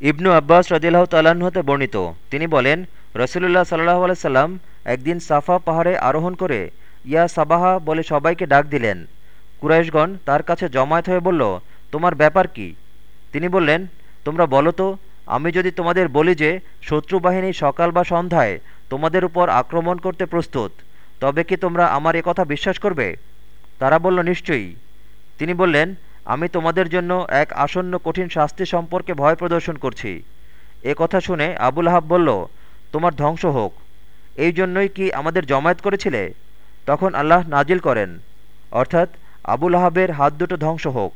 ইবনু আব্বাস রদিল্লাহ তাল্লাহ্ন হতে বর্ণিত। তিনি বলেন, রসুলুল্লাহ সাল্লাহ আলাইসাল্লাম একদিন সাফা পাহাড়ে আরোহণ করে, ইয়া সাবাহা বলে সবাইকে ডাক দিলেন। কুরাইশগণ তার কাছে জমায়েত হয়ে বলল, তোমার ব্যাপার কি? তিনি বললেন, তোমরা বলো তো, আমি যদি তোমাদের বলি যে, শত্রু বাহিনী সকাল বা সন্ধ্যায় তোমাদের উপর আক্রমণ করতে প্রস্তুত, তবে কি তোমরা আমার কথা বিশ্বাস করবে? তারা বলল, নিশ্চয়ই। তিনি বললেন আমি তোমাদের জন্য এক আসন্ন কঠিন শাস্তি সম্পর্কে ভয় প্রদর্শন করছি। এ কথা শুনে আবুল আহাব বলল, তোমার ধ্বংস হোক। এই জন্যই কি আমাদের জমায়েত করেছিলে? তখন আল্লাহ নাজিল করেন, অর্থাৎ আবুল আহাবের হাত দুটো ধ্বংস হোক।